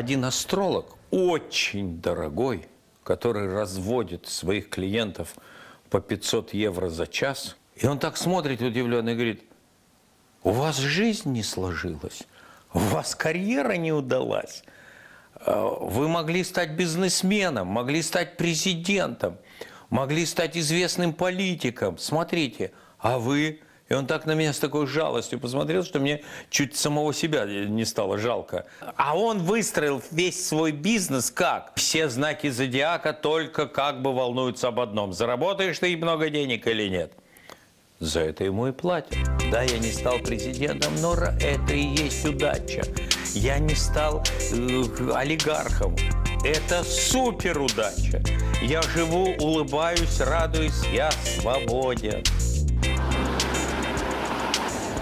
один астролог, очень дорогой, который разводит своих клиентов по 500 евро за час, и он так смотрит удивленно и говорит, у вас жизнь не сложилась, у вас карьера не удалась, э, вы могли стать бизнесменом, могли стать президентом, могли стать известным политиком, смотрите, а вы и он так на меня с такой жалостью посмотрел, что мне чуть самого себя не стало жалко. А он выстроил весь свой бизнес как? Все знаки зодиака только как бы волнуются об одном. Заработаешь ты много денег или нет? За это ему и платят. Да, я не стал президентом, но это и есть удача. Я не стал э, олигархом. Это супер удача. Я живу, улыбаюсь, радуюсь, я свободен.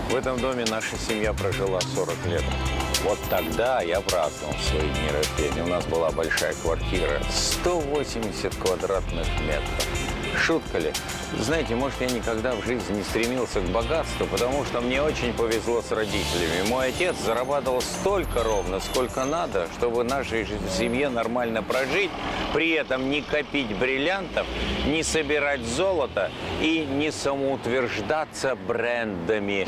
В этом доме наша семья прожила 40 лет. Вот тогда я праздновал свои дни рождения. У нас была большая квартира, 180 квадратных метров. Шутка ли? Знаете, может, я никогда в жизни не стремился к богатству, потому что мне очень повезло с родителями. Мой отец зарабатывал столько ровно, сколько надо, чтобы нашей семье нормально прожить, при этом не копить бриллиантов, не собирать золото и не самоутверждаться брендами.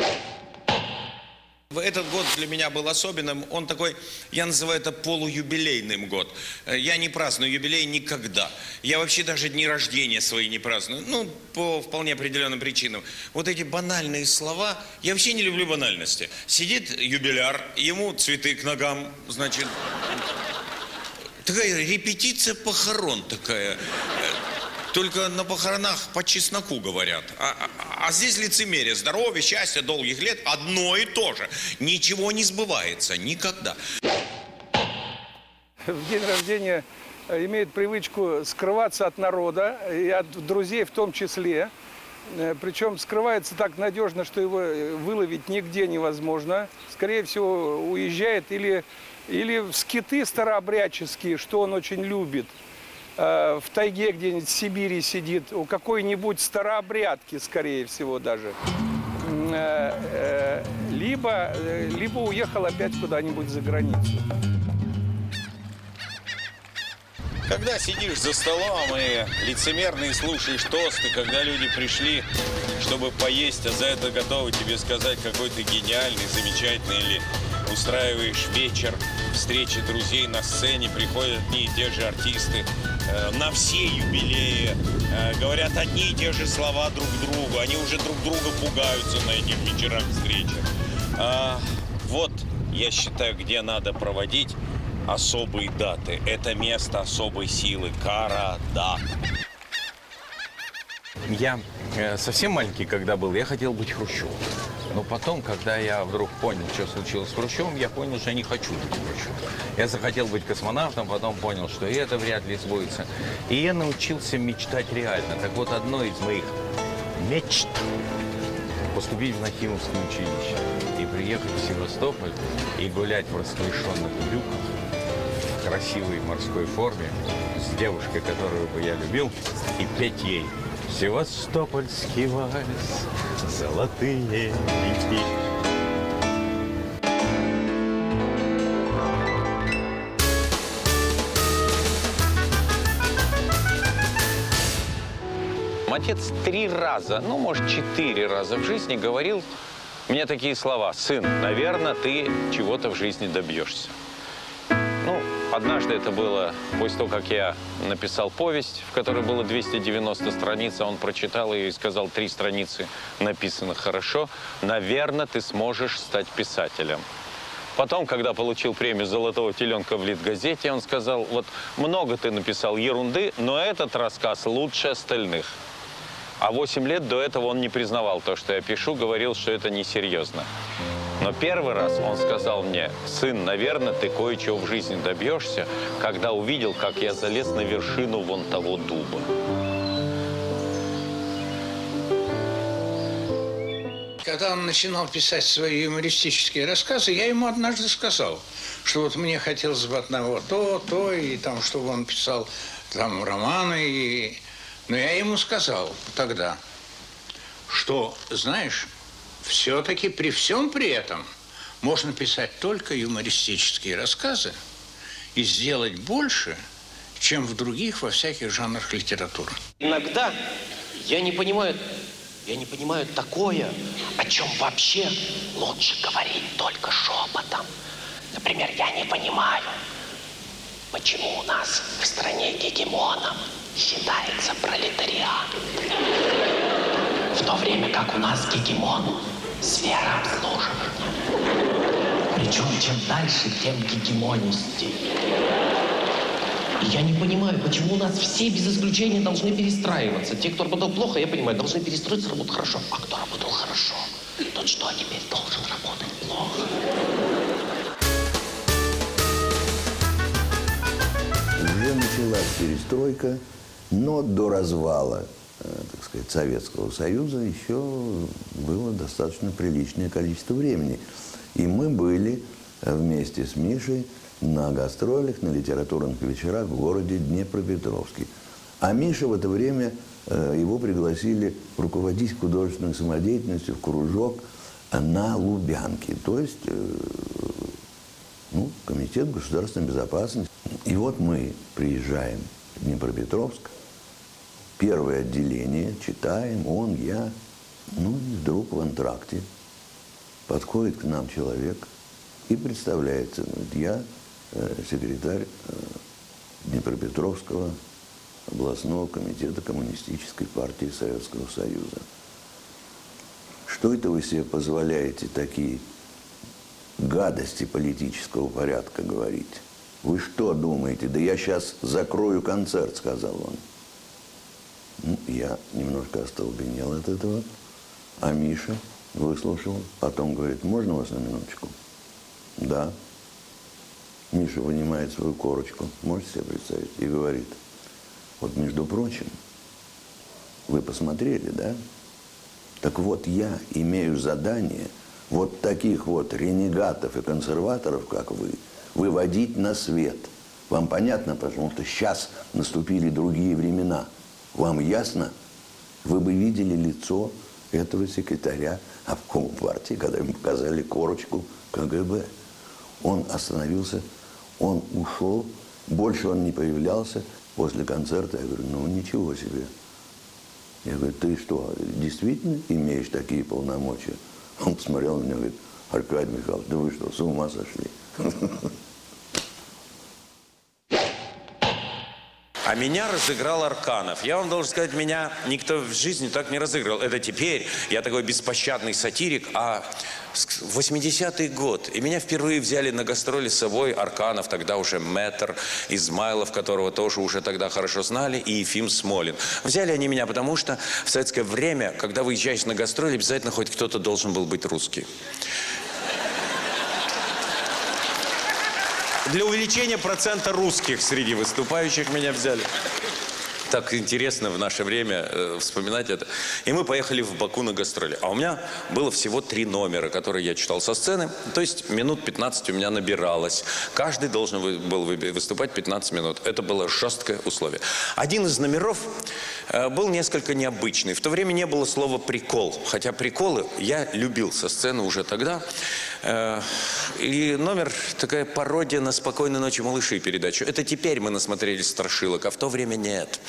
Этот год для меня был особенным. Он такой, я называю это полуюбилейным год. Э, я не праздную юбилей никогда. Я вообще даже дни рождения свои не праздную. Ну, по вполне определенным причинам. Вот эти банальные слова, я вообще не люблю банальности. Сидит юбиляр, ему цветы к ногам, значит... Такая репетиция похорон такая. Только на похоронах по чесноку говорят. А, а, а здесь лицемерие. Здоровье, счастье, долгих лет. Одно и то же. Ничего не сбывается. Никогда. В день рождения э, имеет привычку скрываться от народа и от друзей в том числе. Э, Причем скрывается так надежно, что его э, выловить нигде невозможно. Скорее всего, уезжает или, или в скиты старообрядческие, что он очень любит – в тайге где-нибудь в Сибири сидит, у какой-нибудь старообрядки, скорее всего, даже. Э, э, либо, либо уехал опять куда-нибудь за границу. Когда сидишь за столом и лицемерно и слушаешь тосты, когда люди пришли, чтобы поесть, а за это готовы тебе сказать, какой ты гениальный, замечательный, или устраиваешь вечер встречи друзей на сцене, приходят одни и те же артисты, Э, на все юбилеи, э, говорят одни и те же слова друг другу, они уже друг друга пугаются на этих вечерах встречах. Вот, я считаю, где надо проводить особые даты. Это место особой силы. Карада. Я э, совсем маленький, когда был, я хотел быть Хрущевым. Но потом, когда я вдруг понял, что случилось с Хрущевым, я понял, что я не хочу быть Хрущевым. Я захотел быть космонавтом, потом понял, что и это вряд ли сбудется. И я научился мечтать реально. Так вот, одно из моих мечт – поступить в Нахимовское училище и приехать в Севастополь и гулять в расклешенных брюках, в красивой морской форме, с девушкой, которую бы я любил, и петь ей – Севастопольский вальс, золотые реки. Отец три раза, ну, может, четыре раза в жизни говорил мне такие слова. «Сын, наверное, ты чего-то в жизни добьешься». Однажды это было после того, как я написал повесть, в которой было 290 страниц, а он прочитал ее и сказал, три страницы написано хорошо, наверное, ты сможешь стать писателем. Потом, когда получил премию «Золотого теленка» в Литгазете, он сказал, вот много ты написал ерунды, но этот рассказ лучше остальных. А 8 лет до этого он не признавал то, что я пишу, говорил, что это несерьезно. Но первый раз он сказал мне, сын, наверное, ты кое-чего в жизни добьешься, когда увидел, как я залез на вершину вон того дуба. Когда он начинал писать свои юмористические рассказы, я ему однажды сказал, что вот мне хотелось бы одного то, то, и там, чтобы он писал там романы. И... Но я ему сказал тогда, что, знаешь, все-таки при всем при этом можно писать только юмористические рассказы и сделать больше, чем в других во всяких жанрах литературы. Иногда я не понимаю, я не понимаю такое, о чем вообще лучше говорить только шепотом. Например, я не понимаю, почему у нас в стране гегемоном считается пролетариат. В то время как у нас гегемон – сфера обслуживания. Причем чем дальше, тем гегемонистей. И я не понимаю, почему у нас все без исключения должны перестраиваться. Те, кто работал плохо, я понимаю, должны перестроиться, работать хорошо. А кто работал хорошо, тот что теперь должен работать плохо? Уже началась перестройка, но до развала, так сказать, Советского Союза еще было достаточно приличное количество времени. И мы были э, вместе с Мишей на гастролях, на литературных вечерах в городе Днепропетровске. А Миша в это время, э, его пригласили руководить художественной самодеятельностью в кружок на Лубянке, то есть э, ну, Комитет государственной безопасности. И вот мы приезжаем в Днепропетровск, первое отделение, читаем, он, я, ну и вдруг в антракте подходит к нам человек и представляется, говорит, я э, секретарь э, Днепропетровского областного комитета Коммунистической партии Советского Союза. Что это вы себе позволяете такие гадости политического порядка говорить? Вы что думаете? Да я сейчас закрою концерт, сказал он. Ну, я немножко остолбенел от этого. А Миша выслушал, потом говорит, можно вас на минуточку? Да. Миша вынимает свою корочку, можете себе представить, и говорит, вот между прочим, вы посмотрели, да? Так вот я имею задание вот таких вот ренегатов и консерваторов, как вы, выводить на свет. Вам понятно, потому что сейчас наступили другие времена. Вам ясно? Вы бы видели лицо этого секретаря обкома партии, когда ему показали корочку КГБ. Он остановился, он ушел, больше он не появлялся. После концерта я говорю, ну ничего себе. Я говорю, ты что, действительно имеешь такие полномочия? Он посмотрел на меня и говорит, Аркадий Михайлович, да вы что, с ума сошли? А меня разыграл Арканов. Я вам должен сказать, меня никто в жизни так не разыгрывал. Это теперь я такой беспощадный сатирик, а 80-й год. И меня впервые взяли на гастроли с собой Арканов, тогда уже Мэтр, Измайлов, которого тоже уже тогда хорошо знали, и Ефим Смолин. Взяли они меня, потому что в советское время, когда выезжаешь на гастроли, обязательно хоть кто-то должен был быть русский. Для увеличения процента русских среди выступающих меня взяли. Так интересно в наше время э, вспоминать это. И мы поехали в Баку на гастроли. А у меня было всего три номера, которые я читал со сцены. То есть минут 15 у меня набиралось. Каждый должен был выступать 15 минут. Это было жесткое условие. Один из номеров э, был несколько необычный. В то время не было слова «прикол». Хотя приколы я любил со сцены уже тогда. Э, и номер такая пародия на «Спокойной ночи, малыши» передачу. Это теперь мы насмотрелись страшилок, а в то время нет.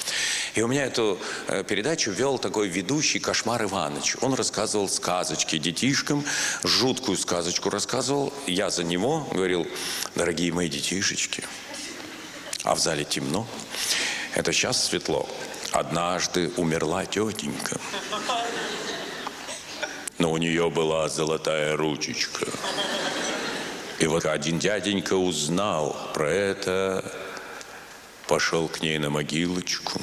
И у меня эту э, передачу вел такой ведущий Кошмар Иванович. Он рассказывал сказочки детишкам, жуткую сказочку рассказывал. Я за него говорил, дорогие мои детишечки, а в зале темно. Это сейчас светло. Однажды умерла тетенька. Но у нее была золотая ручечка. И вот один дяденька узнал про это пошел к ней на могилочку,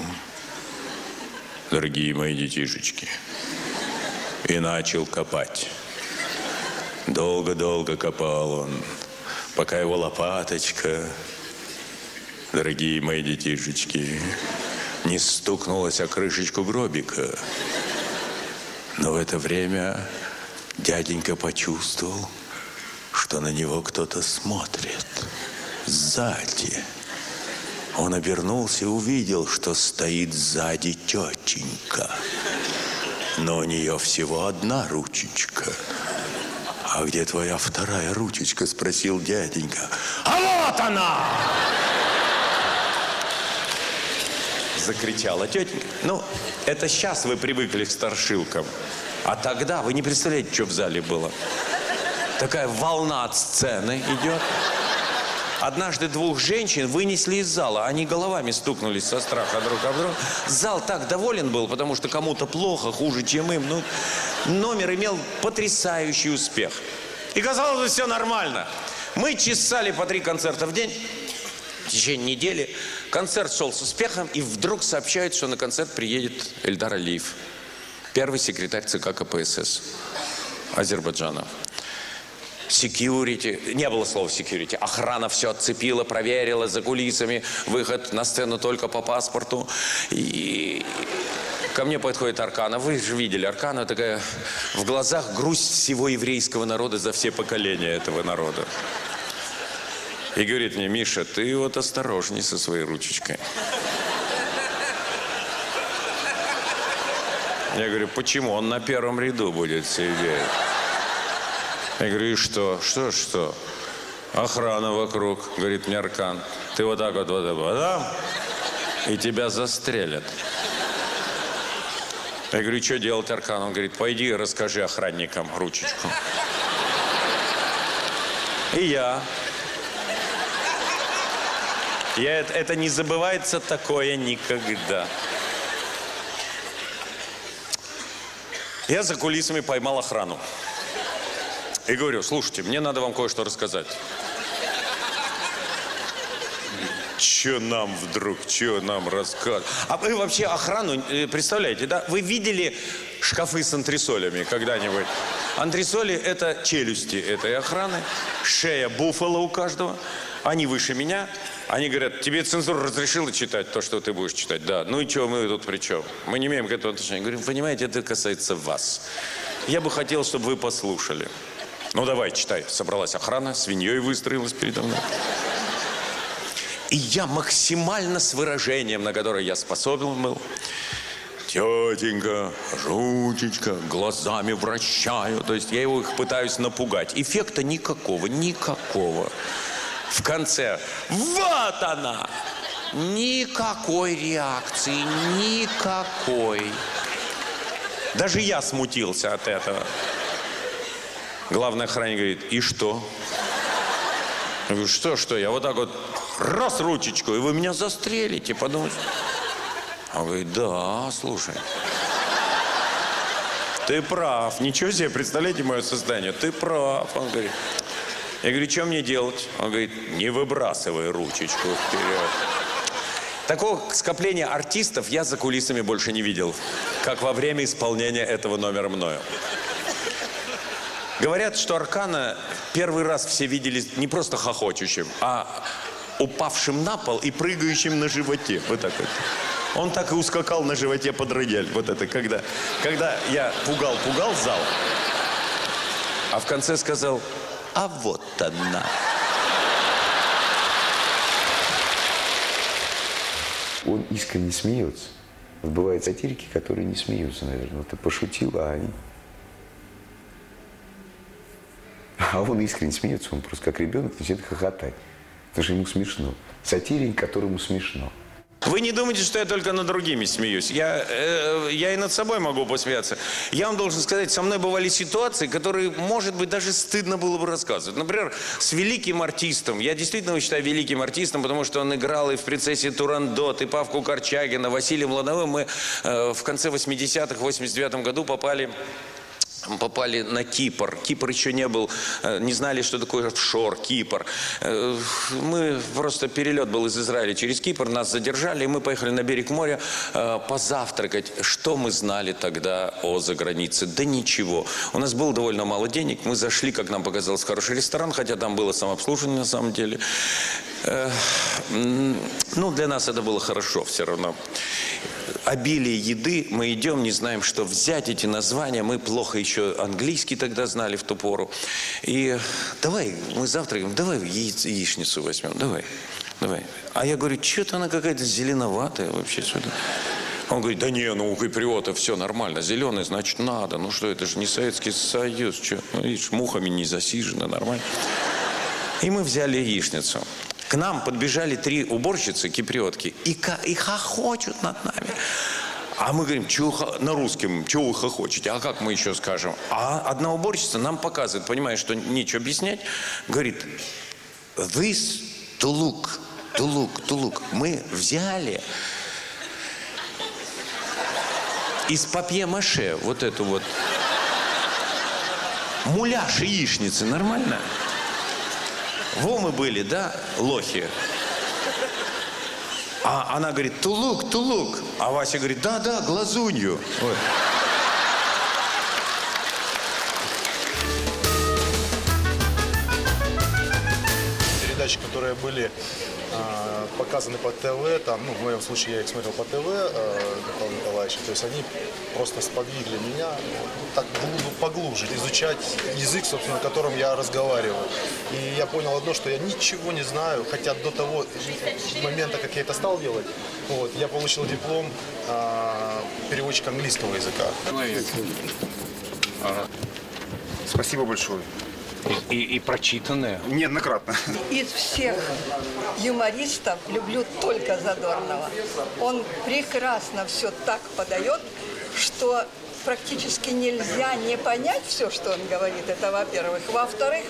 дорогие мои детишечки, и начал копать. Долго-долго копал он, пока его лопаточка, дорогие мои детишечки, не стукнулась о крышечку гробика. Но в это время дяденька почувствовал, что на него кто-то смотрит сзади. Он обернулся и увидел, что стоит сзади тетенька. Но у нее всего одна ручечка. «А где твоя вторая ручечка?» – спросил дяденька. «А вот она!» Закричала тетенька. Ну, это сейчас вы привыкли к старшилкам. А тогда вы не представляете, что в зале было. Такая волна от сцены идет. Однажды двух женщин вынесли из зала. Они головами стукнулись со страха друг об друга. Зал так доволен был, потому что кому-то плохо, хуже, чем им. Ну, номер имел потрясающий успех. И казалось бы, все нормально. Мы чесали по три концерта в день. В течение недели концерт шел с успехом, и вдруг сообщают, что на концерт приедет Эльдар Алиев, первый секретарь ЦК КПСС Азербайджана. Security, не было слова security, охрана все отцепила, проверила за кулисами, выход на сцену только по паспорту. И ко мне подходит Аркана, вы же видели, Аркана такая, в глазах грусть всего еврейского народа за все поколения этого народа. И говорит мне, Миша, ты вот осторожней со своей ручечкой. Я говорю, почему? Он на первом ряду будет сидеть. Я говорю, и что? Что, что? Охрана вокруг, говорит мне Аркан. Ты вот так вот, вот, вот, да? И тебя застрелят. Я говорю, что делать, Аркан? Он говорит, пойди расскажи охранникам ручечку. И я. Я это, это не забывается такое никогда. Я за кулисами поймал охрану. И говорю, слушайте, мне надо вам кое-что рассказать. Че нам вдруг, че нам рассказывать? А вы вообще охрану, э, представляете, да? Вы видели шкафы с антресолями когда-нибудь? Антресоли – это челюсти этой охраны, шея буфала у каждого. Они выше меня. Они говорят, тебе цензура разрешила читать то, что ты будешь читать? Да. Ну и что, мы тут при чем? Мы не имеем к этому отношения. Говорим, понимаете, это касается вас. Я бы хотел, чтобы вы послушали. Ну давай, читай. Собралась охрана, свиньей выстроилась передо мной. И я максимально с выражением, на которое я способен был, тетенька, жучечка, глазами вращаю. То есть я его их пытаюсь напугать. Эффекта никакого, никакого. В конце, вот она! Никакой реакции, никакой. Даже я смутился от этого. Главный охранник говорит, и что? Я говорю, что, что? Я вот так вот раз ручечку, и вы меня застрелите, подумайте. Он говорит, да, слушай. Ты прав. Ничего себе, представляете мое состояние? Ты прав. Он говорит. Я говорю, что мне делать? Он говорит, не выбрасывай ручечку вперед. Такого скопления артистов я за кулисами больше не видел, как во время исполнения этого номера мною. Говорят, что Аркана первый раз все видели не просто хохочущим, а упавшим на пол и прыгающим на животе. Вот так вот. Он так и ускакал на животе под рояль. Вот это, когда, когда я пугал-пугал зал, а в конце сказал, а вот она. Он искренне смеется. Вот бывают сатирики, которые не смеются, наверное. Ты пошутил, а они А он искренне смеется, он просто как ребенок начинает хохотать. Потому что ему смешно. Сатирик, которому смешно. Вы не думайте, что я только над другими смеюсь. Я, э, я и над собой могу посмеяться. Я вам должен сказать, со мной бывали ситуации, которые, может быть, даже стыдно было бы рассказывать. Например, с великим артистом. Я действительно его считаю великим артистом, потому что он играл и в «Принцессе Турандот», и Павку Корчагина, Василием Лановым. Мы э, в конце 80-х, в 89 году попали попали на Кипр. Кипр еще не был, э, не знали, что такое офшор, Кипр. Э, мы просто перелет был из Израиля через Кипр, нас задержали, и мы поехали на берег моря э, позавтракать. Что мы знали тогда о загранице? Да ничего. У нас было довольно мало денег, мы зашли, как нам показалось, в хороший ресторан, хотя там было самообслуживание на самом деле. Ну, для нас это было хорошо все равно обилие еды, мы идем, не знаем, что взять эти названия. Мы плохо еще английский тогда знали в ту пору. И давай, мы завтракаем, давай яиц, яичницу возьмем, давай, давай. А я говорю, что-то она какая-то зеленоватая вообще сюда. Он говорит, да не, ну у киприота все нормально, зеленый, значит, надо. Ну что, это же не Советский Союз, что? Ну, видишь, мухами не засижено, нормально. И мы взяли яичницу. К нам подбежали три уборщицы, киприотки, и, и хохочут над нами. А мы говорим, «Чё хо-» на русском, чего вы хохочете? А как мы еще скажем? А одна уборщица нам показывает, понимая, что нечего объяснять, говорит, this look, to look. Мы взяли из папье-маше вот эту вот муляж яичницы, нормально? Во мы были, да, лохи? А она говорит, тулук, тулук. А Вася говорит, да-да, глазунью. Вот. передачи, которые были показаны по ТВ, там, ну, в моем случае я их смотрел по ТВ, э, Михаила Николаевича, то есть они просто сподвигли меня ну, так глуб- поглубже изучать язык, собственно, на котором я разговариваю. И я понял одно, что я ничего не знаю, хотя до того момента, как я это стал делать, вот, я получил диплом а, переводчика английского языка. Спасибо большое. И, и прочитанное. Неоднократно. Из всех юмористов люблю только Задорнова. Он прекрасно все так подает, что практически нельзя не понять все, что он говорит. Это во-первых. Во-вторых,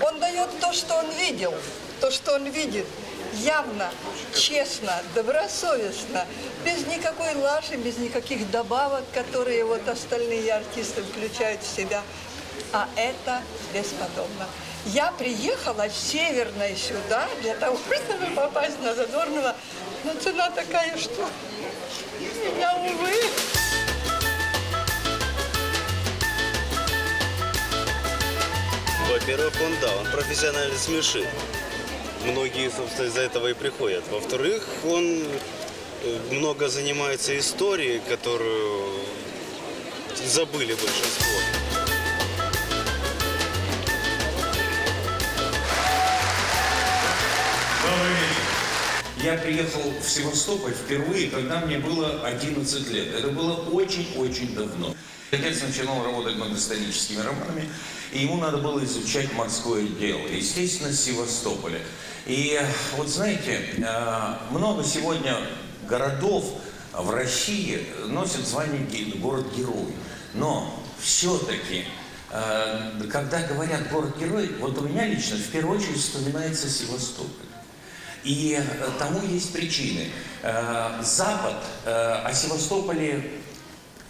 он дает то, что он видел, то, что он видит. Явно, честно, добросовестно, без никакой лажи, без никаких добавок, которые вот остальные артисты включают в себя. А это бесподобно. Я приехала Северной сюда для того, чтобы попасть на Задорнова, но цена такая, что я, увы. Во-первых, он, да, он профессионально смешит. Многие, собственно, из-за этого и приходят. Во-вторых, он э, много занимается историей, которую забыли большинство. Я приехал в Севастополь впервые, когда мне было 11 лет. Это было очень-очень давно. Отец начинал работать над историческими романами, и ему надо было изучать морское дело. Естественно, Севастополя. И вот знаете, э, много сегодня городов в России носят звание ге- город-герой. Но все-таки, э, когда говорят город-герой, вот у меня лично в первую очередь вспоминается Севастополь. И э, тому есть причины. Э, Запад э, о Севастополе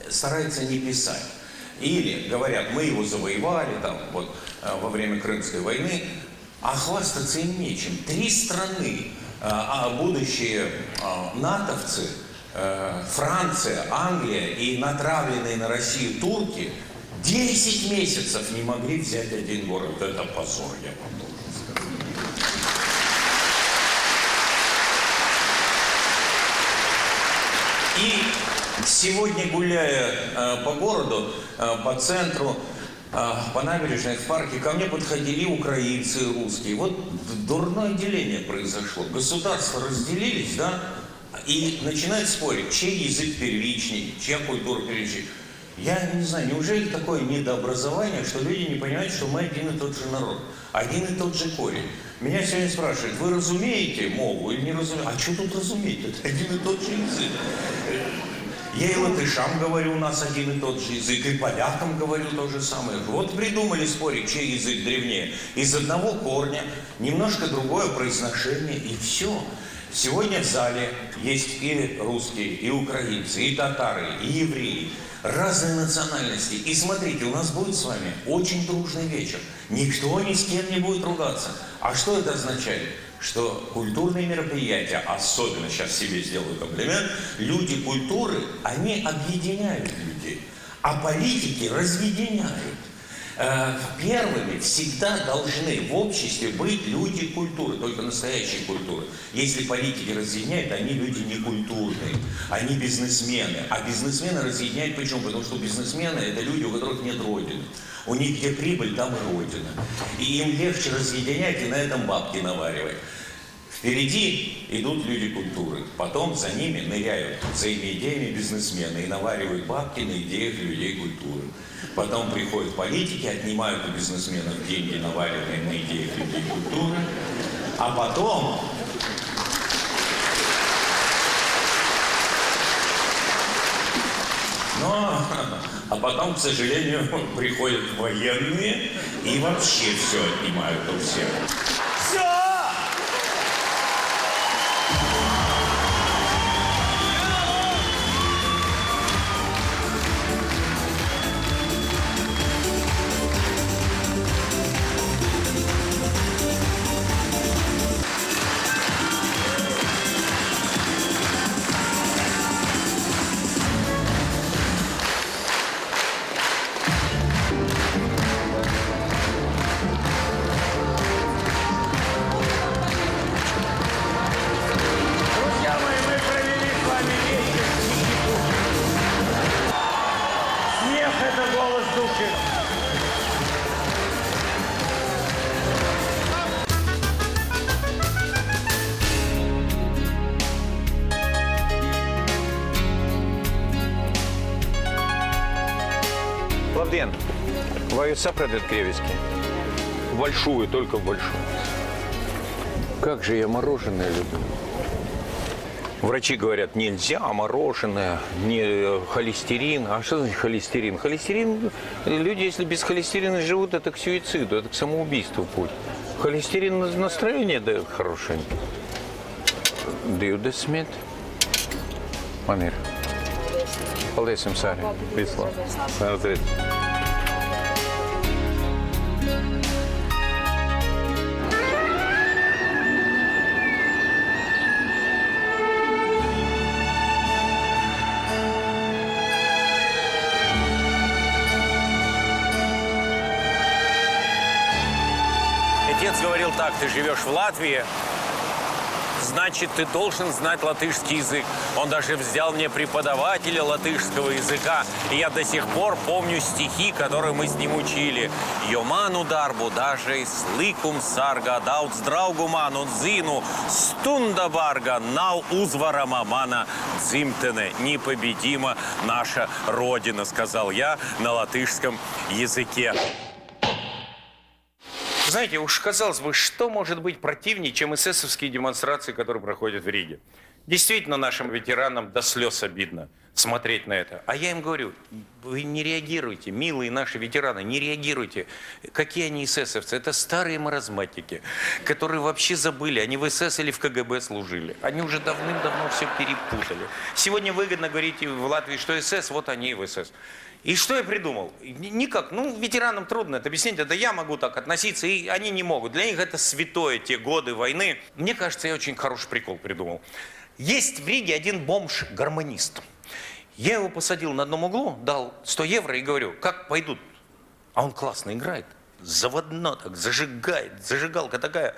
старается не писать. Или говорят, мы его завоевали там, вот, во время Крымской войны, а хвастаться им нечем. Три страны, а будущие натовцы, Франция, Англия и натравленные на Россию турки 10 месяцев не могли взять один город. Это позор, я вам должен сказать. И сегодня, гуляя э, по городу, э, по центру, э, по набережной, в парке, ко мне подходили украинцы и русские. Вот дурное деление произошло. Государства разделились, да, и начинают спорить, чей язык первичней, чья культура первичней. Я не знаю, неужели такое недообразование, что люди не понимают, что мы один и тот же народ, один и тот же корень. Меня сегодня спрашивают, вы разумеете мову или не разумеете? А что тут разуметь? Это один и тот же язык. Я и латышам говорю, у нас один и тот же язык, и полякам говорю то же самое. Вот придумали спорить, чей язык древнее. Из одного корня, немножко другое произношение, и все. Сегодня в зале есть и русские, и украинцы, и татары, и евреи. Разные национальности. И смотрите, у нас будет с вами очень дружный вечер. Никто ни с кем не будет ругаться. А что это означает? Что культурные мероприятия, особенно сейчас себе сделаю комплимент, люди культуры, они объединяют людей, а политики разъединяют. Э, Первыми всегда должны в обществе быть люди культуры, только настоящие культуры. Если политики разъединяют, они люди не культурные, они бизнесмены. А бизнесмены разъединяют почему? Потому что бизнесмены это люди, у которых нет родины. У них где прибыль, там и родина. И им легче разъединять и на этом бабки наваривать. Впереди идут люди культуры, потом за ними ныряют, за ими идеями бизнесмены и наваривают бабки на идеях людей культуры. Потом приходят политики, отнимают у бизнесменов деньги, наваренные на идеях людей культуры. А потом но а потом, к сожалению, приходят военные и вообще все отнимают у всех. Сапрадет кревиски? Большую, только большую. Как же я мороженое люблю. Врачи говорят, нельзя мороженое, не э, холестерин. А что значит холестерин? Холестерин, люди, если без холестерина живут, это к суициду, это к самоубийству путь. Холестерин на- настроение дает хорошее. Дивде смет. Манир. Paldies jums arī. Visu так, ты живешь в Латвии, значит, ты должен знать латышский язык. Он даже взял мне преподавателя латышского языка, и я до сих пор помню стихи, которые мы с ним учили. Йоману дарбу, даже слыкум сарга, даут здраугу ману дзину, стунда барга, нау узвара мамана дзимтене, непобедима наша Родина, сказал я на латышском языке. Знаете, уж казалось бы, что может быть противнее, чем эсэсовские демонстрации, которые проходят в Риге? Действительно, нашим ветеранам до слез обидно смотреть на это. А я им говорю, вы не реагируйте, милые наши ветераны, не реагируйте. Какие они эсэсовцы? Это старые маразматики, которые вообще забыли, они в СС или в КГБ служили. Они уже давным-давно все перепутали. Сегодня выгодно говорить в Латвии, что СС, вот они и в СС. И что я придумал? Ни- Никак. Ну, ветеранам трудно это объяснить. Это я могу так относиться, и они не могут. Для них это святое, те годы войны. Мне кажется, я очень хороший прикол придумал. Есть в Риге один бомж-гармонист. Я его посадил на одном углу, дал 100 евро и говорю, как пойдут? А он классно играет. Заводно так, зажигает, зажигалка такая.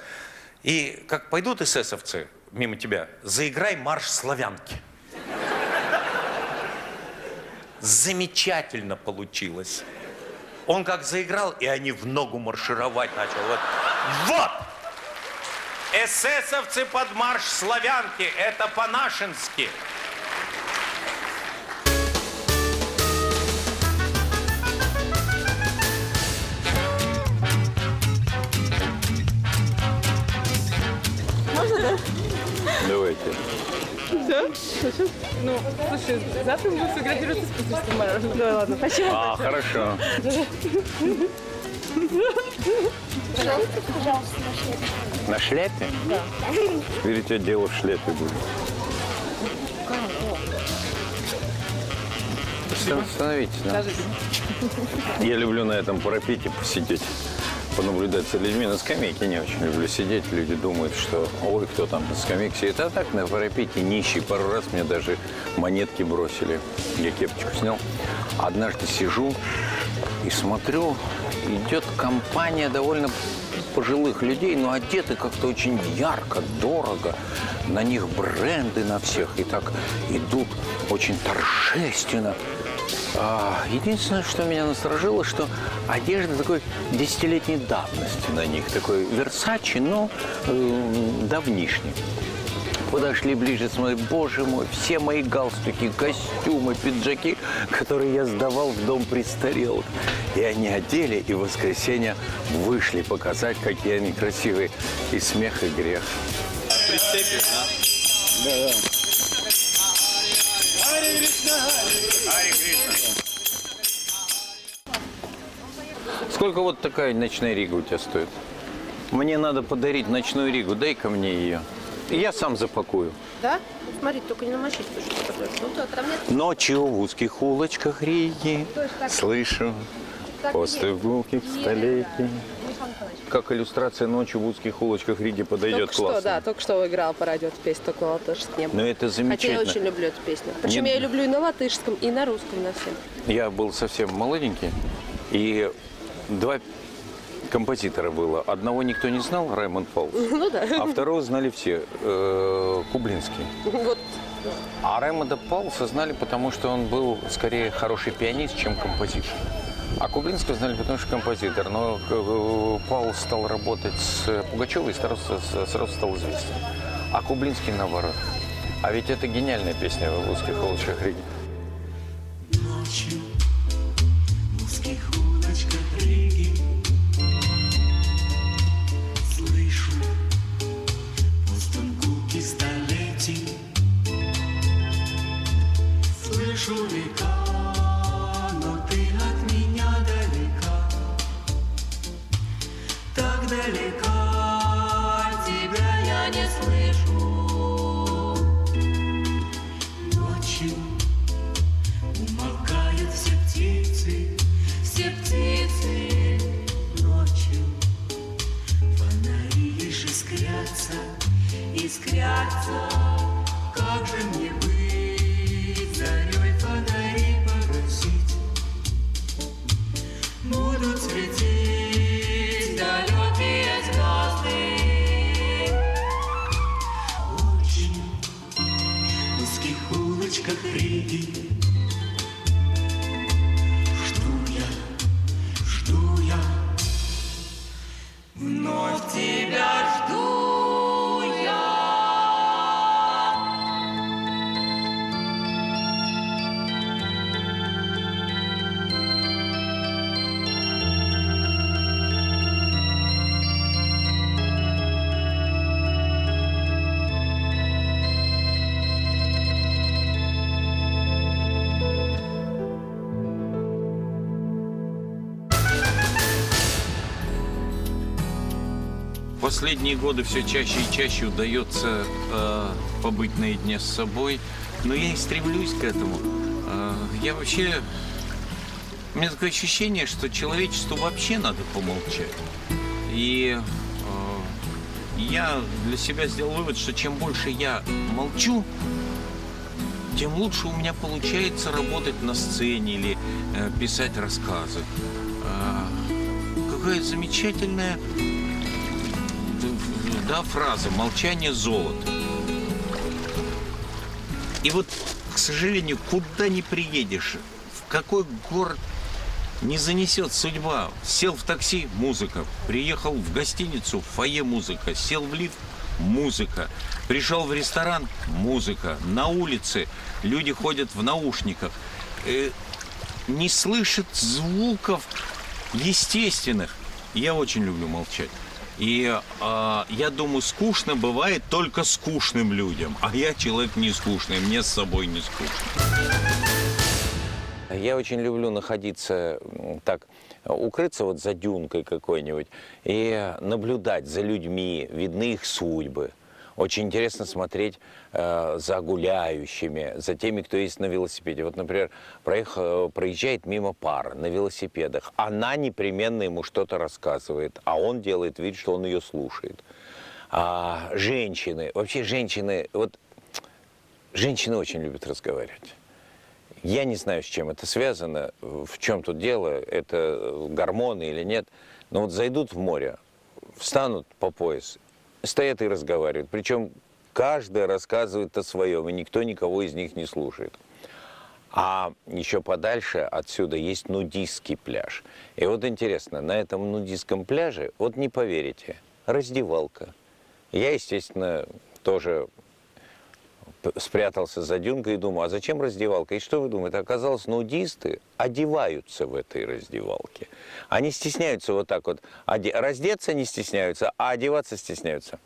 И как пойдут эсэсовцы мимо тебя, заиграй марш славянки. Замечательно получилось. Он как заиграл, и они в ногу маршировать начал. Вот. вот! Эсэсовцы под марш славянки. Это по-нашенски. Можно, да? Давайте. Все? Слушай, ну, слушай, завтра мы будем фотографироваться с вкусным мороженым. Давай, ладно, спасибо А, хорошо. Пожалуйста, пожалуйста, на шляпе. На шляпе? Да. Видите, дело в шляпе будет. Ста- Становитесь, да. Ложись. Я люблю на этом парапете посидеть, понаблюдать за людьми. На скамейке не очень люблю сидеть. Люди думают, что ой, кто там на скамейке сидит. А так на парапете нищий. Пару раз мне даже монетки бросили. Я кепочку снял. Однажды сижу и смотрю, идет компания довольно пожилых людей, но одеты как-то очень ярко, дорого. На них бренды на всех. И так идут очень торжественно. А, единственное, что меня насторожило, что одежда такой десятилетней давности на них. Такой Версачи, но э, давнишний. Подошли ближе, смотри, боже мой, все мои галстуки, костюмы, пиджаки, которые я сдавал в дом престарелых. И они одели, и в воскресенье вышли показать, какие они красивые. И смех, и грех. Прицепишь, да? Да, да. Сколько вот такая ночная рига у тебя стоит? Мне надо подарить ночную ригу, дай-ка мне ее. И я сам запакую. Да? Смотри, только не намочить, что такое. Ну. Ночью в узких улочках Риги есть слышу так после есть. гулких Есть, столетий. Как иллюстрация ночью в узких улочках Риги подойдет Только что, классно. да, только что играл по радио эту песню, только на латышском не было. Ну, это Хотя я замечательно. очень люблю эту песню. Причем Нет. я ее люблю и на латышском, и на русском, на всем. Я был совсем молоденький, и два композитора было. Одного никто не знал, Раймонд Паулс, Ну да. а второго знали все, э, Кублинский. Вот. А Раймонда Паулса знали, потому что он был скорее хороший пианист, чем композитор. А Кублинского знали, потому что композитор. Но э, Паулс стал работать с Пугачевой и сразу, сразу стал известен. А Кублинский наоборот. А ведь это гениальная песня в узких улочках Риги. Последние годы все чаще и чаще удается э, побыть наедине с собой, но я и стремлюсь к этому. Э, я вообще... У меня такое ощущение, что человечеству вообще надо помолчать. И э, я для себя сделал вывод, что чем больше я молчу, тем лучше у меня получается работать на сцене или э, писать рассказы. А, какая замечательная да, фраза «молчание золото». И вот, к сожалению, куда не приедешь, в какой город не занесет судьба. Сел в такси – музыка. Приехал в гостиницу – фойе музыка. Сел в лифт – музыка. Пришел в ресторан – музыка. На улице люди ходят в наушниках. Э, не слышат звуков естественных. Я очень люблю молчать. И э, я думаю, скучно бывает только скучным людям. А я человек не скучный, мне с собой не скучно. Я очень люблю находиться так, укрыться вот за дюнкой какой-нибудь и наблюдать за людьми, видны их судьбы. Очень интересно смотреть э, за гуляющими, за теми, кто есть на велосипеде. Вот, например, проехал, проезжает мимо пара на велосипедах. Она непременно ему что-то рассказывает, а он делает вид, что он ее слушает. А, женщины, вообще женщины, вот женщины очень любят разговаривать. Я не знаю, с чем это связано, в чем тут дело, это гормоны или нет. Но вот зайдут в море, встанут по пояс, стоят и разговаривают. Причем каждая рассказывает о своем, и никто никого из них не слушает. А еще подальше отсюда есть нудистский пляж. И вот интересно, на этом нудистском пляже, вот не поверите, раздевалка. Я, естественно, тоже спрятался за дюнкой и думаю, а зачем раздевалка? И что вы думаете? Оказалось, нудисты одеваются в этой раздевалке. Они стесняются вот так вот. Оде- Раздеться не стесняются, а одеваться стесняются.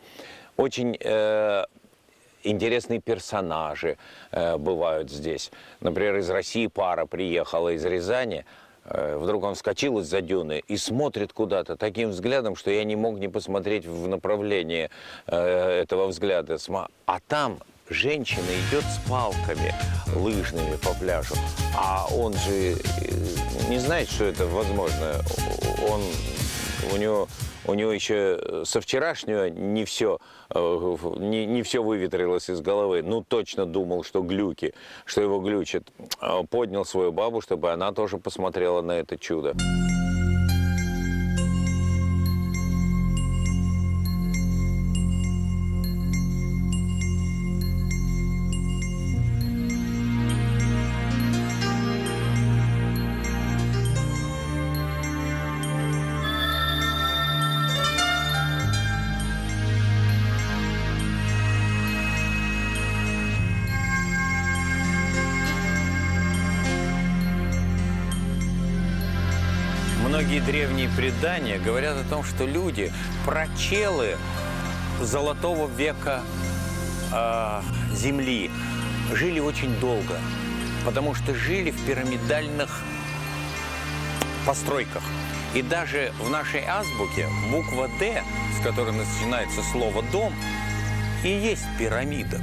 Очень э, интересные персонажи э, бывают здесь. Например, из России пара приехала из Рязани, э, вдруг он вскочил из-за дюны и смотрит куда-то таким взглядом, что я не мог не посмотреть в направлении э, этого взгляда. А там женщина идет с палками лыжными по пляжу, а он же э, не знает, что это возможно. Он, у него, у него еще со вчерашнего не все, э, не, не все выветрилось из головы. Ну, точно думал, что глюки, что его глючит. Э, Поднял свою бабу, чтобы она тоже посмотрела на это чудо. Древние предания говорят о том, что люди, прочелы золотого века э, Земли, жили очень долго, потому что жили в пирамидальных постройках. И даже в нашей азбуке буква «Д», с которой начинается слово «дом», и есть пирамида.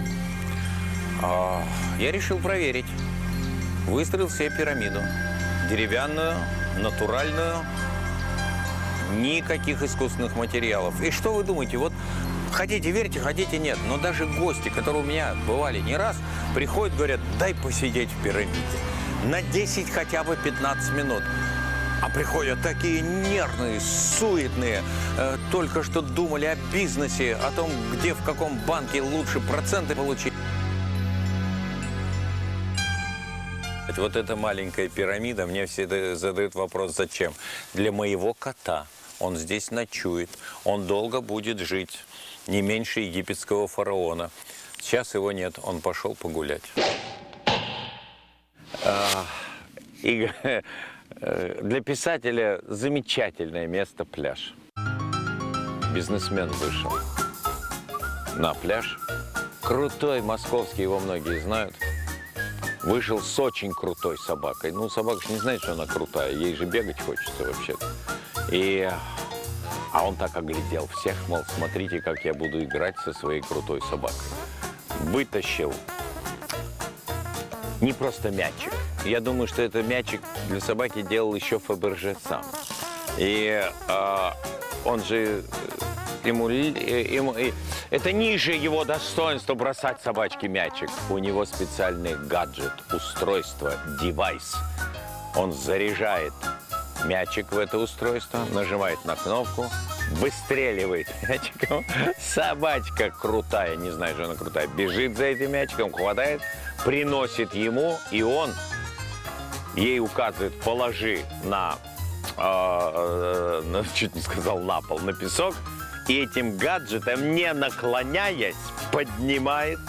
А, Я решил проверить. Выстроил себе пирамиду. Деревянную, натуральную, никаких искусственных материалов. И что вы думаете, вот хотите верьте, хотите нет, но даже гости, которые у меня бывали не раз, приходят, говорят, дай посидеть в пирамиде. На 10 хотя бы 15 минут. А приходят такие нервные, суетные, э, только что думали о бизнесе, о том, где, в каком банке лучше проценты получить. Вот эта маленькая пирамида, мне все задают вопрос, зачем? Для моего кота. Он здесь ночует, он долго будет жить, не меньше египетского фараона. Сейчас его нет, он пошел погулять. А, И э, для писателя замечательное место пляж. Бизнесмен вышел на пляж. Крутой московский, его многие знают. Вышел с очень крутой собакой. Ну, собака же не знает, что она крутая. Ей же бегать хочется вообще-то. И... А он так оглядел всех, мол, смотрите, как я буду играть со своей крутой собакой. Вытащил не просто мячик. Я думаю, что это мячик для собаки делал еще Фаберже сам. И а, он же э, ему, э, ему и- это ниже его достоинства бросать собачке мячик. У него специальный гаджет, устройство, девайс. Он заряжает мячик в это устройство, нажимает на кнопку, выстреливает мячиком. Собачка крутая, не знаю, что она крутая, бежит за этим мячиком, хватает, приносит ему, и он ей указывает, положи на, а, э, на- чуть не сказал на пол, на песок, и этим гаджетом, не наклоняясь, поднимает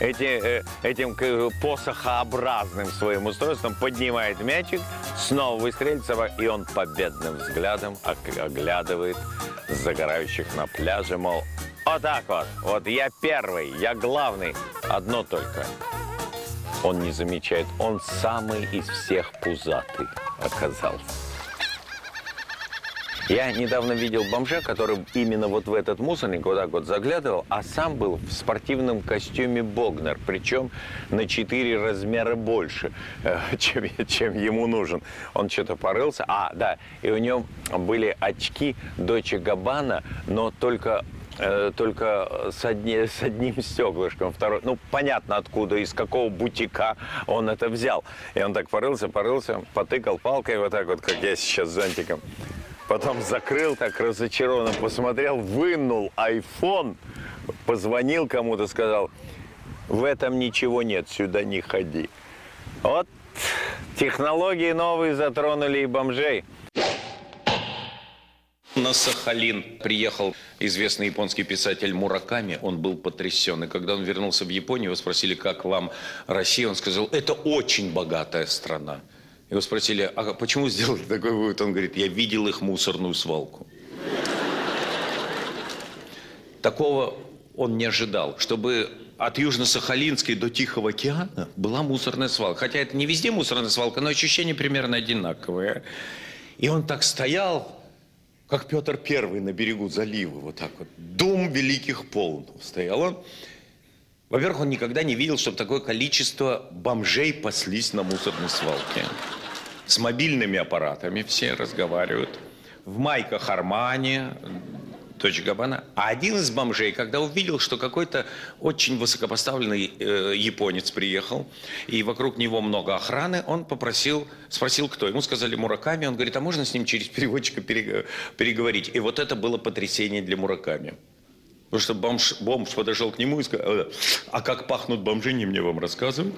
эти, э, этим к- посохообразным своим устройством, поднимает мячик, снова выстреливает собак, и он победным взглядом оглядывает загорающих на пляже, мол, вот так вот, вот я первый, я главный, одно только – он не замечает, он самый из всех пузатый оказался. Я недавно видел бомжа, который именно вот в этот мусорник вот так вот заглядывал, а сам был в спортивном костюме Богнер, причем на 4 размера больше, э, чем, чем ему нужен. Он что-то порылся. А, да, и у него были очки Доче Габбана, но только Э, только с, одни- с одним стеклышком. Второй, ну, понятно, откуда, из какого бутика он это взял. И он так порылся, порылся, потыкал палкой вот так вот, как я сейчас зонтиком. Потом закрыл, так разочарованно посмотрел, вынул айфон, позвонил кому-то, сказал, в этом ничего нет, сюда не ходи. Вот технологии новые затронули и бомжей. На Сахалин приехал известный японский писатель Мураками. Он был потрясен. И когда он вернулся в Японию, его спросили, как вам Россия? Он сказал, это очень богатая страна. Его спросили, а почему сделали такой вывод? Он говорит, я видел их мусорную свалку. Такого он не ожидал. Чтобы от Южно-Сахалинской до Тихого океана была мусорная свалка. Хотя это не везде мусорная свалка, но ощущения примерно одинаковые. И он так стоял, как Петр Первый на берегу залива, вот так вот. Дом великих полнов стоял он. Во-первых, он никогда не видел, чтобы такое количество бомжей паслись на мусорной свалке. С мобильными аппаратами все разговаривают. В майках Армани, Дочь Габана. А один из бомжей, когда увидел, что какой-то очень высокопоставленный э, японец приехал, и вокруг него много охраны, он попросил, спросил, кто. Ему сказали Мураками. Он говорит, а можно с ним через переводчика перег- переговорить? И вот это было потрясение для Мураками. Потому что бомж, бомж подошел к нему и сказал, «Э, а как пахнут бомжи, не мне вам рассказывать.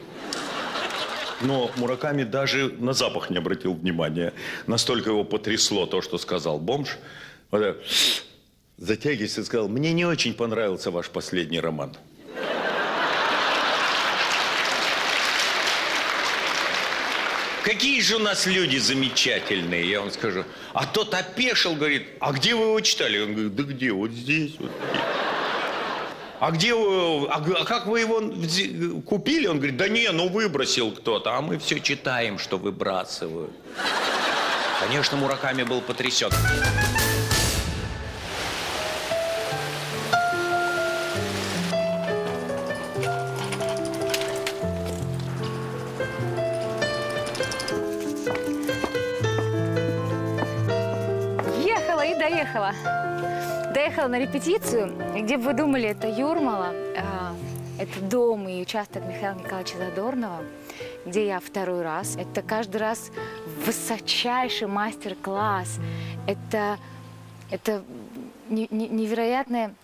Но Мураками даже на запах не обратил внимания. Настолько его потрясло то, что сказал бомж. Вот и сказал, мне не очень понравился ваш последний роман. Какие же у нас люди замечательные, я вам скажу. А тот опешил, говорит, а где вы его читали? Он говорит, да где, вот здесь, вот здесь. А где вы, а, а как вы его купили? Он говорит, да не, ну выбросил кто-то, а мы все читаем, что выбрасывают. Конечно, Мураками был потрясен. Доехала на репетицию, где бы вы думали, это Юрмала, а, это дом и участок Михаила Николаевича Задорнова, где я второй раз. Это каждый раз высочайший мастер-класс. Это, это не- не- невероятное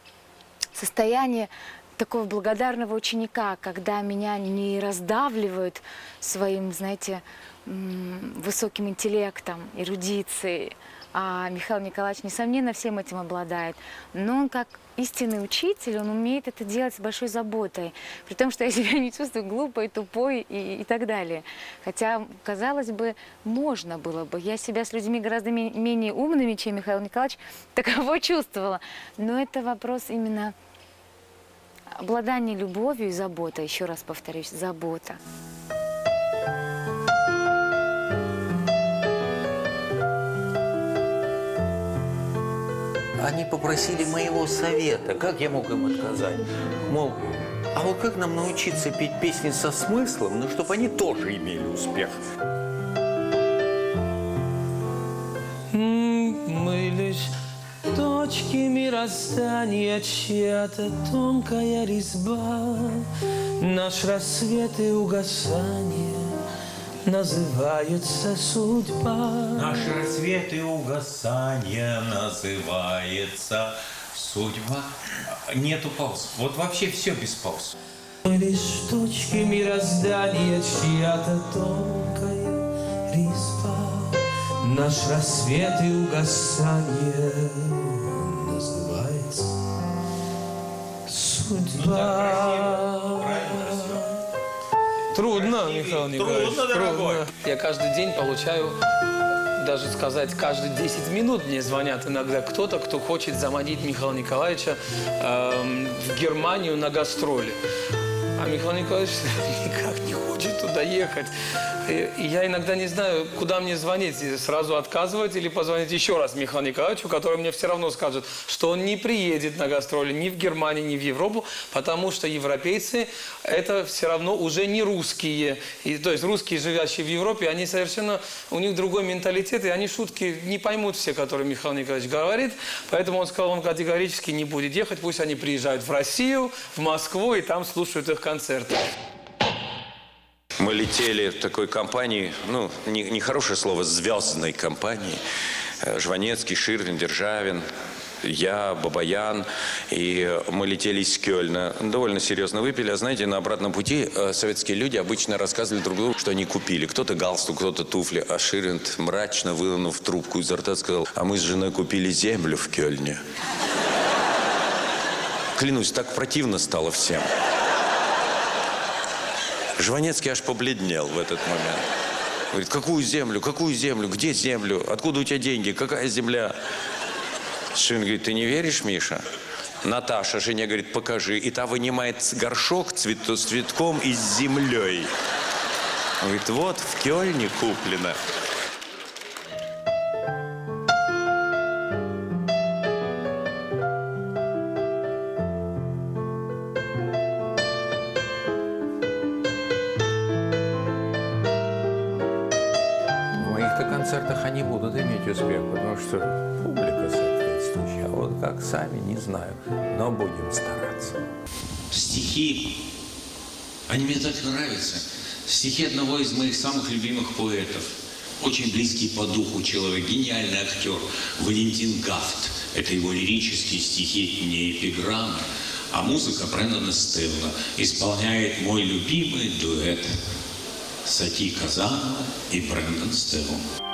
состояние такого благодарного ученика, когда меня не раздавливают своим, знаете, высоким интеллектом, эрудицией. А Михаил Николаевич, несомненно, всем этим обладает. Но он как истинный учитель, он умеет это делать с большой заботой. При том, что я себя не чувствую глупой, тупой и, и так далее. Хотя, казалось бы, можно было бы. Я себя с людьми гораздо ме- менее умными, чем Михаил Николаевич, таково чувствовала. Но это вопрос именно обладание любовью и заботой, еще раз повторюсь, забота. Они попросили моего совета. Как я мог им отказать? Мол, а вот как нам научиться петь песни со смыслом, ну, чтобы они тоже имели успех? Мы лишь точки мироздания, чья-то тонкая резьба. Наш рассвет и угасание называется судьба. Наш рассвет и угасание называется судьба. Нету пауз. Вот вообще все без пауз. Мы лишь точки мироздания, чья-то тонкая резьба. Наш рассвет и угасание называется судьба. Трудно, Михаил Николаевич. Трудно, дорогой. Я каждый день получаю, даже сказать, каждые 10 минут мне звонят иногда кто-то, кто хочет заманить Михаила Николаевича эм, в Германию на гастроли. А Михаил Николаевич никак не хочет туда ехать. И я иногда не знаю, куда мне звонить. Сразу отказывать или позвонить еще раз Михаилу Николаевичу, который мне все равно скажет, что он не приедет на гастроли ни в Германию, ни в Европу, потому что европейцы это все равно уже не русские. И, то есть русские, живящие в Европе, они совершенно, у них другой менталитет, и они шутки не поймут все, которые Михаил Николаевич говорит. Поэтому он сказал, он категорически не будет ехать, пусть они приезжают в Россию, в Москву, и там слушают их концерты. Мы летели такой компании, ну, не- нехорошее слово, звездной компании. Э, Жванецкий, Ширвин, Державин, я, Бабаян. И мы летели из Кёльна. Довольно серьезно выпили. А знаете, на обратном пути э, советские люди обычно рассказывали друг другу, что они купили. Кто-то галстук, кто-то туфли. А Ширвин, мрачно вынув трубку изо рта, сказал, а мы с женой купили землю в Кёльне. Клянусь, так противно стало всем. Жванецкий аж побледнел в этот момент. Говорит, какую землю, какую землю, где землю, откуда у тебя деньги, какая земля? Шин говорит, ты не веришь, Миша? Наташа жене говорит, покажи. И та вынимает горшок цвет, с цветком и с землей. Говорит, вот в Кёльне куплено. Знаю. Но будем стараться. Стихи, они мне так нравятся. Стихи одного из моих самых любимых поэтов. Очень близкий по духу человек, гениальный актер Валентин Гафт. Это его лирические стихи, не эпиграммы. А музыка Брэндона Стелла исполняет мой любимый дуэт Сати Казанова и Брэндон Стелл.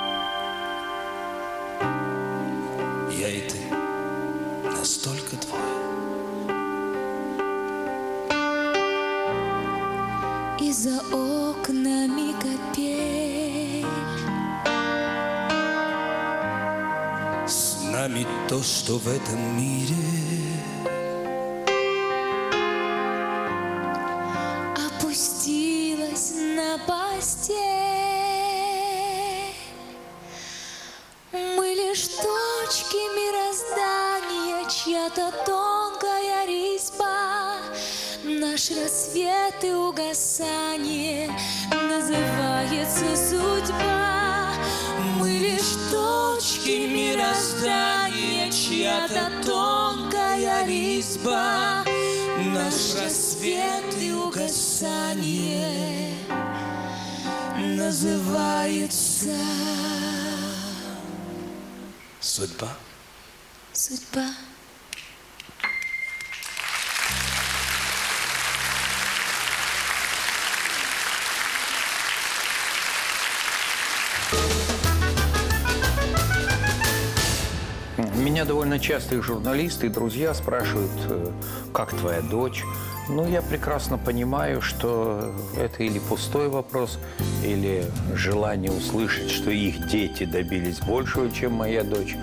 В этом мире опустилась на постель. Мы лишь точки мироздания, чья-то тонкая резьба. Наш рассвет и угасание называется судьба. Мы лишь точки мироздания, чья-то тонкая резьба. Наш рассвет и угасание называется судьба. судьба. Меня довольно часто и журналисты, и друзья спрашивают, э, как твоя дочь. Ну, я прекрасно понимаю, что это или пустой вопрос, или желание услышать, что их дети добились большего, чем моя дочь.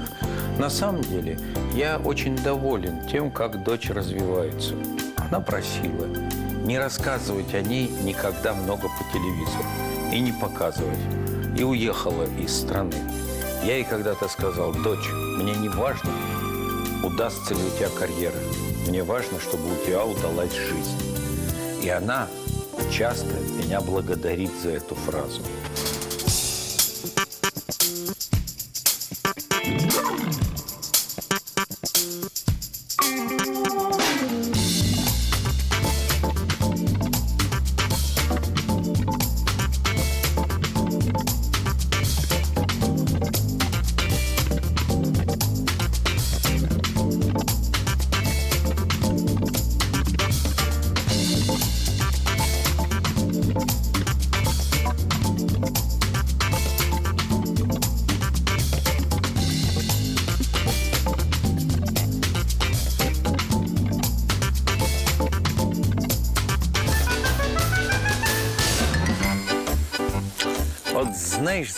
На самом деле, я очень доволен тем, как дочь развивается. Она просила не рассказывать о ней никогда много по телевизору и не показывать. И уехала из страны. Я ей когда-то сказал, дочь, мне не важно, удастся ли у тебя карьера. Мне важно, чтобы у тебя удалась жизнь. И она часто меня благодарит за эту фразу.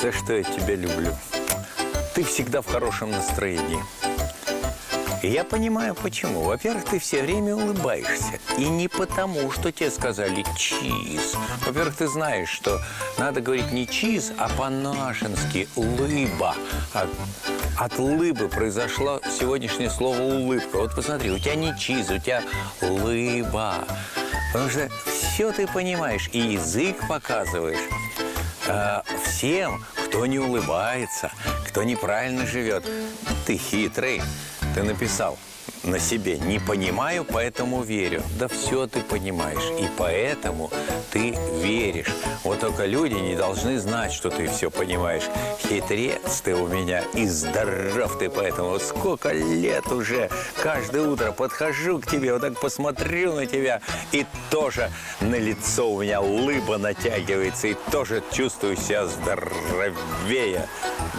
За что я тебя люблю? Ты всегда в хорошем настроении. И я понимаю, почему. Во-первых, ты все время улыбаешься. И не потому, что тебе сказали чиз. Во-первых, ты знаешь, что надо говорить не чиз, а по-нашенски лыба. От, от лыбы произошло сегодняшнее слово улыбка. Вот посмотри, у тебя не чиз, у тебя лыба. Потому что все ты понимаешь, и язык показываешь. Всем, кто не улыбается, кто неправильно живет. Ты хитрый. Ты написал на себе «не понимаю, поэтому верю». Да все ты понимаешь, и поэтому ты веришь. Вот только люди не должны знать, что ты все понимаешь. Хитрец ты у меня и здоров ты поэтому. Сколько лет уже каждое утро подхожу к тебе, вот так посмотрю на тебя, и тоже на лицо у меня улыба натягивается, и тоже чувствую себя здоровее.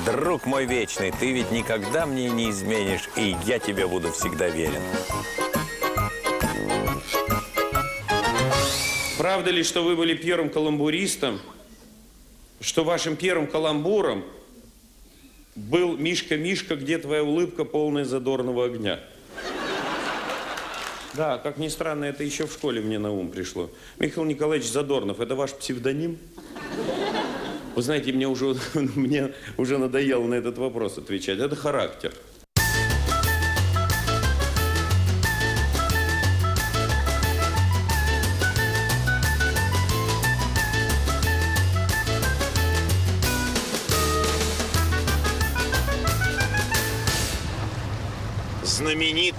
Друг мой вечный, ты ведь никогда мне не изменишь, и я тебе буду всегда верен. Правда ли, что вы были первым каламбуристом, что вашим первым каламбуром был «Мишка, Мишка, где твоя улыбка, полная задорного огня»? Да, как ни странно, это еще в школе мне на ум пришло. Михаил Николаевич Задорнов, это ваш псевдоним? Вы знаете, мне уже, мне уже надоело на этот вопрос отвечать. Это характер.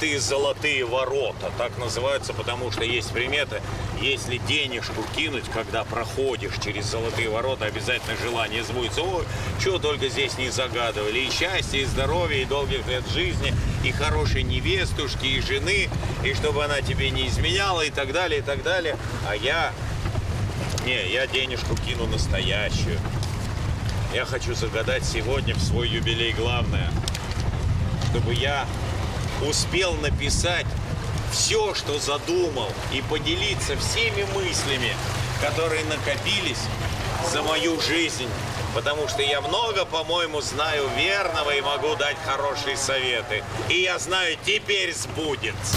Знаменитые золотые ворота. Так называются, потому что есть примета. Если денежку кинуть, когда проходишь через золотые ворота, обязательно желание сбудется. Ой, что только здесь не загадывали. И счастье, и здоровье, и долгих лет жизни, и хорошей невестушки, и жены, и чтобы она тебе не изменяла, и так далее, и так далее. А я... Не, я денежку кину настоящую. Я хочу загадать сегодня в свой юбилей главное, чтобы я успел написать все, что задумал, и поделиться всеми мыслями, которые накопились за мою жизнь. Потому что я много, по-моему, знаю верного и могу дать хорошие советы. И я знаю, теперь сбудется.